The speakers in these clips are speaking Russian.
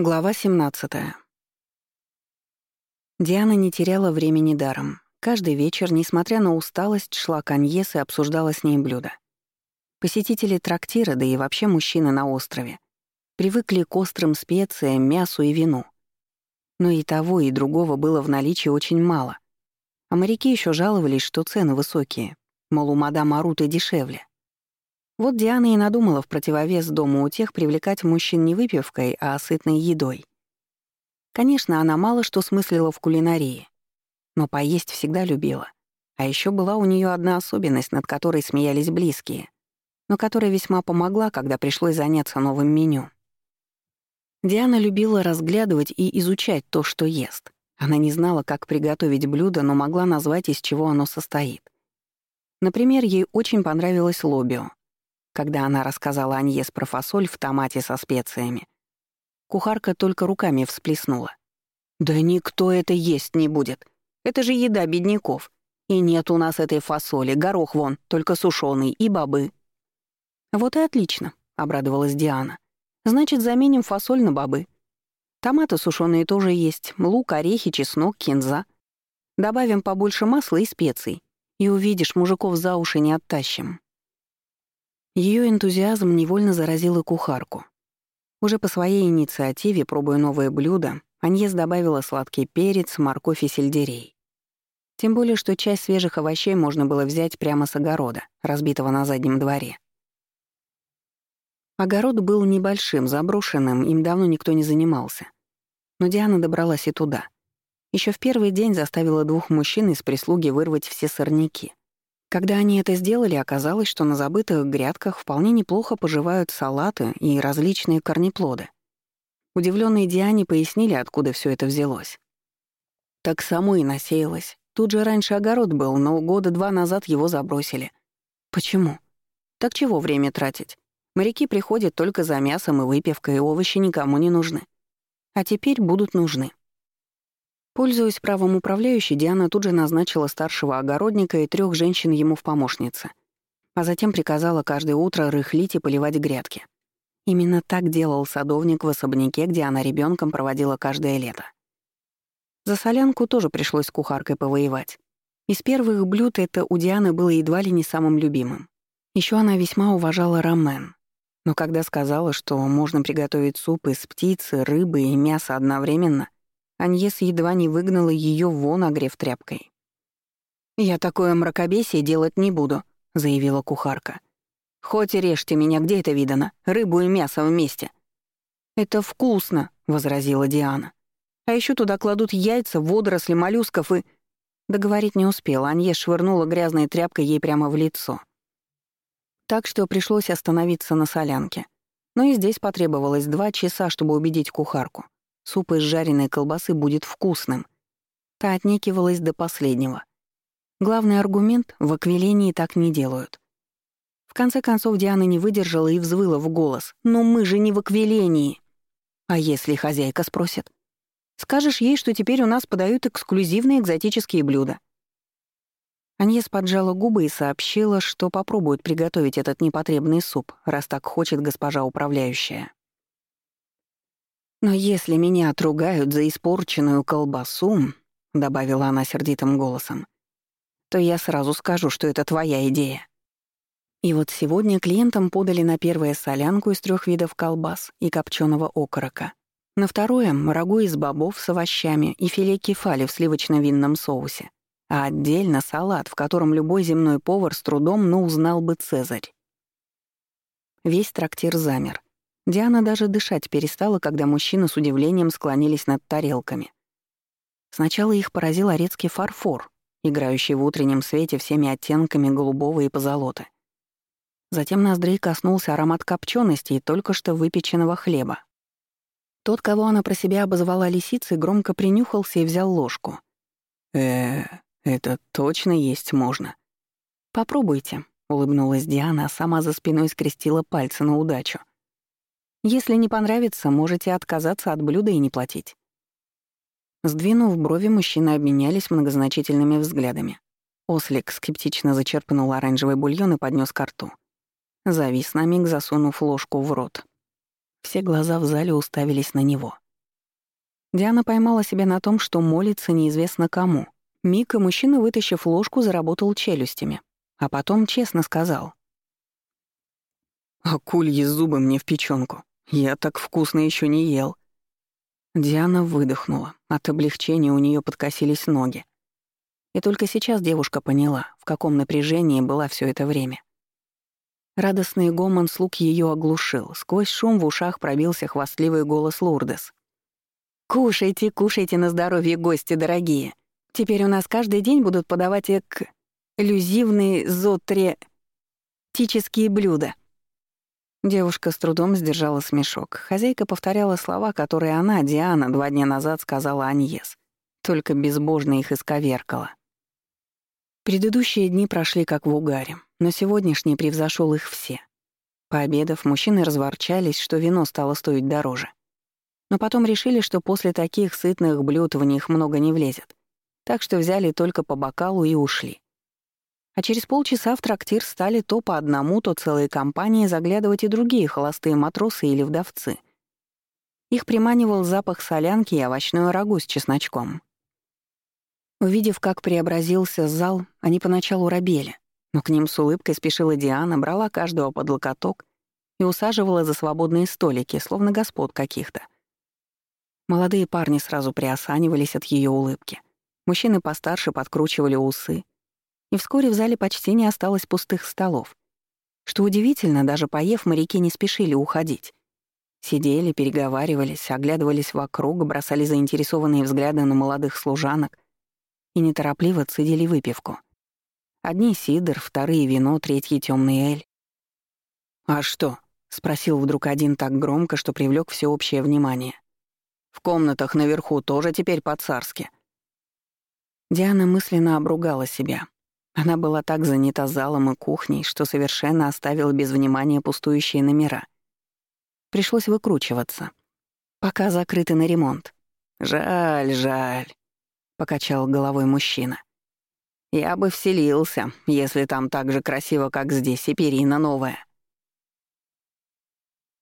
Глава 17. Диана не теряла времени даром. Каждый вечер, несмотря на усталость, шла к Аньес и обсуждала с ней блюда. Посетители трактира, да и вообще мужчины на острове, привыкли к острым специям, мясу и вину. Но и того, и другого было в наличии очень мало. А моряки еще жаловались, что цены высокие, мол, у мадам Аруты дешевле. Вот Диана и надумала в противовес дому у тех привлекать мужчин не выпивкой, а сытной едой. Конечно, она мало что смыслила в кулинарии, но поесть всегда любила. А еще была у нее одна особенность, над которой смеялись близкие, но которая весьма помогла, когда пришлось заняться новым меню. Диана любила разглядывать и изучать то, что ест. Она не знала, как приготовить блюдо, но могла назвать, из чего оно состоит. Например, ей очень понравилось лобио. Когда она рассказала Аньес про фасоль в томате со специями, кухарка только руками всплеснула. «Да никто это есть не будет. Это же еда бедняков. И нет у нас этой фасоли, горох вон, только сушеный, и бобы». «Вот и отлично», — обрадовалась Диана. «Значит, заменим фасоль на бобы. Томаты сушеные тоже есть, лук, орехи, чеснок, кинза. Добавим побольше масла и специй, и увидишь, мужиков за уши не оттащим». Ее энтузиазм невольно заразил и кухарку. Уже по своей инициативе, пробуя новое блюдо, Аньес добавила сладкий перец, морковь и сельдерей. Тем более, что часть свежих овощей можно было взять прямо с огорода, разбитого на заднем дворе. Огород был небольшим, заброшенным, им давно никто не занимался. Но Диана добралась и туда. Еще в первый день заставила двух мужчин из прислуги вырвать все сорняки. Когда они это сделали, оказалось, что на забытых грядках вполне неплохо поживают салаты и различные корнеплоды. Удивленные Диане пояснили, откуда все это взялось. Так само и насеялось. Тут же раньше огород был, но года два назад его забросили. Почему? Так чего время тратить? Моряки приходят только за мясом и выпивкой, и овощи никому не нужны. А теперь будут нужны. Пользуясь правом управляющей, Диана тут же назначила старшего огородника и трех женщин ему в помощнице, а затем приказала каждое утро рыхлить и поливать грядки. Именно так делал садовник в особняке, где она ребенком проводила каждое лето. За солянку тоже пришлось с кухаркой повоевать. Из первых блюд это у Дианы было едва ли не самым любимым. Еще она весьма уважала рамен. Но когда сказала, что можно приготовить суп из птицы, рыбы и мяса одновременно — Аньес едва не выгнала ее вон, огрев тряпкой. «Я такое мракобесие делать не буду», — заявила кухарка. «Хоть и режьте меня, где это видано? Рыбу и мясо вместе». «Это вкусно», — возразила Диана. «А еще туда кладут яйца, водоросли, моллюсков и...» Договорить не успела, Аньес швырнула грязной тряпкой ей прямо в лицо. Так что пришлось остановиться на солянке. Но и здесь потребовалось два часа, чтобы убедить кухарку. Суп из жареной колбасы будет вкусным. Та отнекивалась до последнего. Главный аргумент — в аквилении так не делают. В конце концов Диана не выдержала и взвыла в голос. «Но мы же не в аквилении!» «А если хозяйка спросит?» «Скажешь ей, что теперь у нас подают эксклюзивные экзотические блюда». Аньес поджала губы и сообщила, что попробует приготовить этот непотребный суп, раз так хочет госпожа управляющая. «Но если меня отругают за испорченную колбасу», — добавила она сердитым голосом, «то я сразу скажу, что это твоя идея». И вот сегодня клиентам подали на первое солянку из трех видов колбас и копченого окорока. На второе — рагу из бобов с овощами и филе кефали в сливочно-винном соусе. А отдельно салат, в котором любой земной повар с трудом, но узнал бы Цезарь. Весь трактир замер. Диана даже дышать перестала, когда мужчины с удивлением склонились над тарелками. Сначала их поразил орецкий фарфор, играющий в утреннем свете всеми оттенками голубого и позолоты. Затем ноздрей коснулся аромат копчености и только что выпеченного хлеба. Тот, кого она про себя обозвала лисицей, громко принюхался и взял ложку. э это точно есть можно?» «Попробуйте», — улыбнулась Диана, а сама за спиной скрестила пальцы на удачу. Если не понравится, можете отказаться от блюда и не платить». Сдвинув брови, мужчины обменялись многозначительными взглядами. Ослик скептично зачерпнул оранжевый бульон и поднес ко рту. Завис на миг, засунув ложку в рот. Все глаза в зале уставились на него. Диана поймала себя на том, что молится неизвестно кому. Миг и мужчина, вытащив ложку, заработал челюстями. А потом честно сказал. «Акульи зубы мне в печёнку. Я так вкусно ещё не ел». Диана выдохнула. От облегчения у неё подкосились ноги. И только сейчас девушка поняла, в каком напряжении была всё это время. Радостный гомон слуг её оглушил. Сквозь шум в ушах пробился хвастливый голос Лурдес. «Кушайте, кушайте на здоровье, гости дорогие. Теперь у нас каждый день будут подавать эк... люзивные зотре...тические блюда». Девушка с трудом сдержала смешок. Хозяйка повторяла слова, которые она, Диана, два дня назад сказала Аньес. Только безбожно их исковеркала. Предыдущие дни прошли как в угаре, но сегодняшний превзошел их все. Пообедав, мужчины разворчались, что вино стало стоить дороже. Но потом решили, что после таких сытных блюд в них много не влезет. Так что взяли только по бокалу и ушли. А через полчаса в трактир стали то по одному, то целые компании заглядывать и другие холостые матросы или вдовцы. Их приманивал запах солянки и овощной рагу с чесночком. Увидев, как преобразился зал, они поначалу робели, но к ним с улыбкой спешила Диана, брала каждого под локоток и усаживала за свободные столики, словно господ каких-то. Молодые парни сразу приосанивались от ее улыбки. Мужчины постарше подкручивали усы. И вскоре в зале почти не осталось пустых столов. Что удивительно, даже поев, моряки не спешили уходить. Сидели, переговаривались, оглядывались вокруг, бросали заинтересованные взгляды на молодых служанок — и неторопливо цедили выпивку. Одни сидр, вторые вино, третьи темный эль. «А что?» — спросил вдруг один так громко, что привлек всеобщее внимание. «В комнатах наверху тоже теперь по-царски». Диана мысленно обругала себя. Она была так занята залом и кухней, что совершенно оставила без внимания пустующие номера. Пришлось выкручиваться. Пока закрыты на ремонт. Жаль, жаль покачал головой мужчина. Я бы вселился, если там так же красиво, как здесь, и перина новая.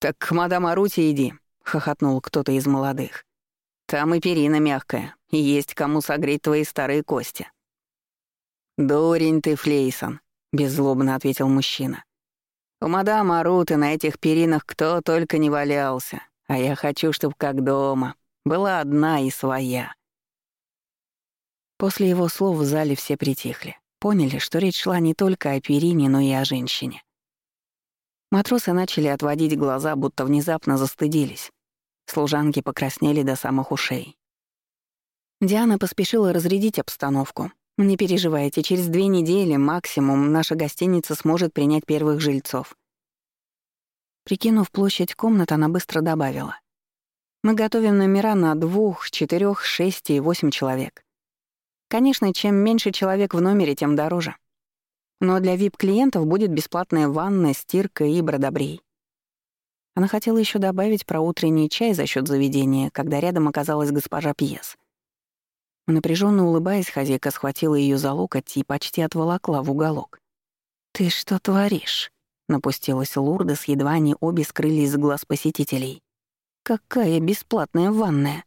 Так к мадам Арути иди, хохотнул кто-то из молодых. Там и перина мягкая, и есть кому согреть твои старые кости. «Дурень ты, Флейсон», — беззлобно ответил мужчина. «У мадам Аруты на этих перинах кто только не валялся, а я хочу, чтобы как дома, была одна и своя. После его слов в зале все притихли. Поняли, что речь шла не только о перине, но и о женщине. Матросы начали отводить глаза, будто внезапно застыдились. Служанки покраснели до самых ушей. Диана поспешила разрядить обстановку. «Не переживайте, через две недели максимум наша гостиница сможет принять первых жильцов». Прикинув площадь комнат, она быстро добавила. «Мы готовим номера на двух, четырех, шесть и восемь человек. Конечно, чем меньше человек в номере, тем дороже. Но для VIP-клиентов будет бесплатная ванна, стирка и бродобрей. Она хотела еще добавить про утренний чай за счет заведения, когда рядом оказалась госпожа Пьес. Напряженно улыбаясь, хозяйка схватила ее за локоть и почти отволокла в уголок. «Ты что творишь?» — напустилась Лурдес, едва они обе скрылись с глаз посетителей. «Какая бесплатная ванная!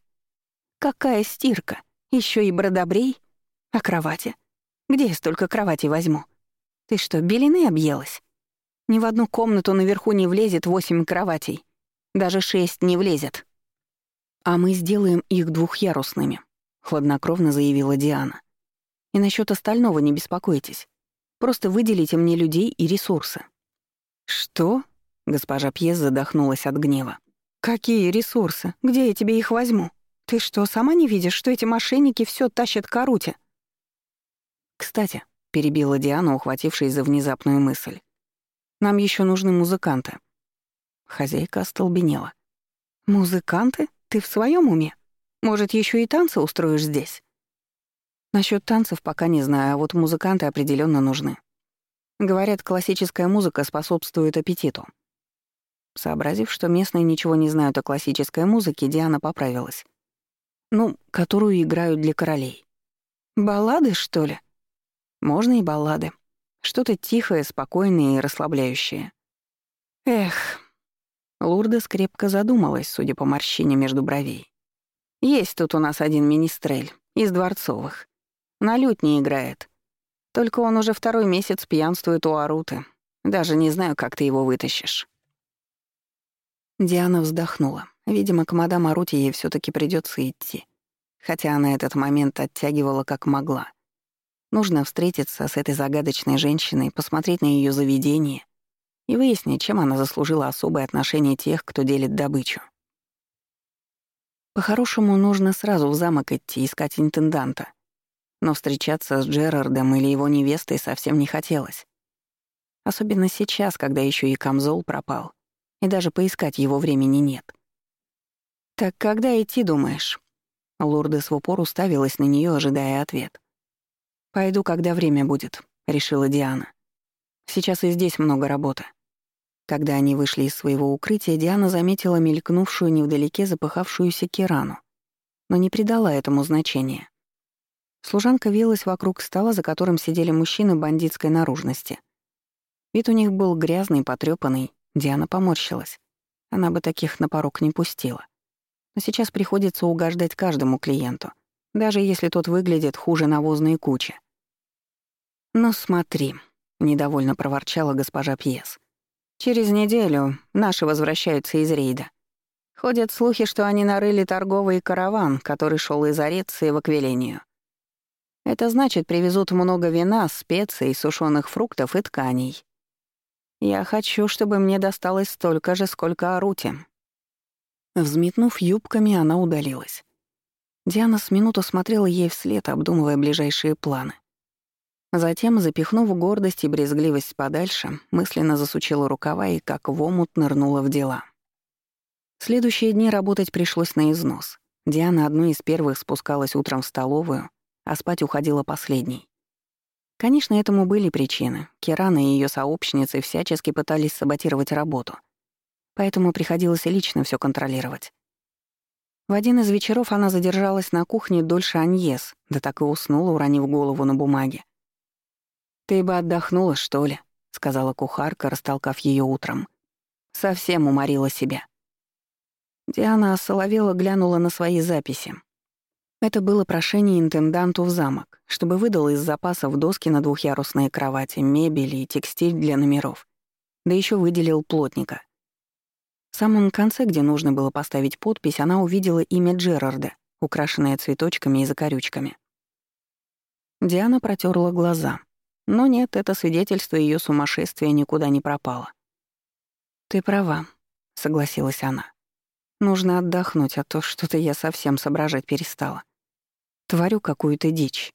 Какая стирка! Еще и бродобрей!» А кровати? Где я столько кроватей возьму? Ты что, белины объелась? Ни в одну комнату наверху не влезет восемь кроватей. Даже шесть не влезет. А мы сделаем их двухъярусными, хладнокровно заявила Диана. И насчет остального не беспокойтесь. Просто выделите мне людей и ресурсы. Что? Госпожа Пьес задохнулась от гнева. Какие ресурсы? Где я тебе их возьму? Ты что, сама не видишь, что эти мошенники все тащат к Аруте? «Кстати», — перебила Диана, ухватившись за внезапную мысль, «нам еще нужны музыканты». Хозяйка остолбенела. «Музыканты? Ты в своем уме? Может, еще и танцы устроишь здесь?» Насчет танцев пока не знаю, а вот музыканты определенно нужны. Говорят, классическая музыка способствует аппетиту. Сообразив, что местные ничего не знают о классической музыке, Диана поправилась. Ну, которую играют для королей. «Баллады, что ли?» Можно и баллады. Что-то тихое, спокойное и расслабляющее. Эх. Лурда скрепко задумалась, судя по морщине между бровей. Есть тут у нас один министрель, из дворцовых. На лютне играет. Только он уже второй месяц пьянствует у Аруты. Даже не знаю, как ты его вытащишь». Диана вздохнула. Видимо, к мадам Аруте ей все таки придется идти. Хотя она этот момент оттягивала как могла. Нужно встретиться с этой загадочной женщиной, посмотреть на ее заведение и выяснить, чем она заслужила особое отношение тех, кто делит добычу. По-хорошему, нужно сразу в замок идти, искать интенданта. Но встречаться с Джерардом или его невестой совсем не хотелось. Особенно сейчас, когда еще и камзол пропал, и даже поискать его времени нет. «Так когда идти, думаешь?» Лурдес в упор уставилась на нее, ожидая ответ. «Пойду, когда время будет», — решила Диана. «Сейчас и здесь много работы». Когда они вышли из своего укрытия, Диана заметила мелькнувшую невдалеке запыхавшуюся Кирану, но не придала этому значения. Служанка вилась вокруг стола, за которым сидели мужчины бандитской наружности. Вид у них был грязный, потрёпанный. Диана поморщилась. Она бы таких на порог не пустила. Но сейчас приходится угождать каждому клиенту, даже если тот выглядит хуже навозной кучи. «Ну смотри», — недовольно проворчала госпожа Пьес. «Через неделю наши возвращаются из рейда. Ходят слухи, что они нарыли торговый караван, который шел из Ореции в Аквилению. Это значит, привезут много вина, специй, сушеных фруктов и тканей. Я хочу, чтобы мне досталось столько же, сколько Аруте». Взметнув юбками, она удалилась. Диана с минуту смотрела ей вслед, обдумывая ближайшие планы. Затем, запихнув гордость и брезгливость подальше, мысленно засучила рукава и как в омут нырнула в дела. Следующие дни работать пришлось на износ. Диана одной из первых спускалась утром в столовую, а спать уходила последней. Конечно, этому были причины. Кирана и ее сообщницы всячески пытались саботировать работу. Поэтому приходилось лично все контролировать. В один из вечеров она задержалась на кухне дольше Аньес, да так и уснула, уронив голову на бумаге. «Ты бы отдохнула, что ли?» — сказала кухарка, растолкав ее утром. Совсем уморила себя. Диана осоловела глянула на свои записи. Это было прошение интенданту в замок, чтобы выдал из запасов доски на двухъярусные кровати, мебель и текстиль для номеров. Да еще выделил плотника. В самом конце, где нужно было поставить подпись, она увидела имя Джерарда, украшенное цветочками и закорючками. Диана протерла глаза. Но нет, это свидетельство ее сумасшествия никуда не пропало. «Ты права», — согласилась она. «Нужно отдохнуть, а то что-то я совсем соображать перестала. Творю какую-то дичь.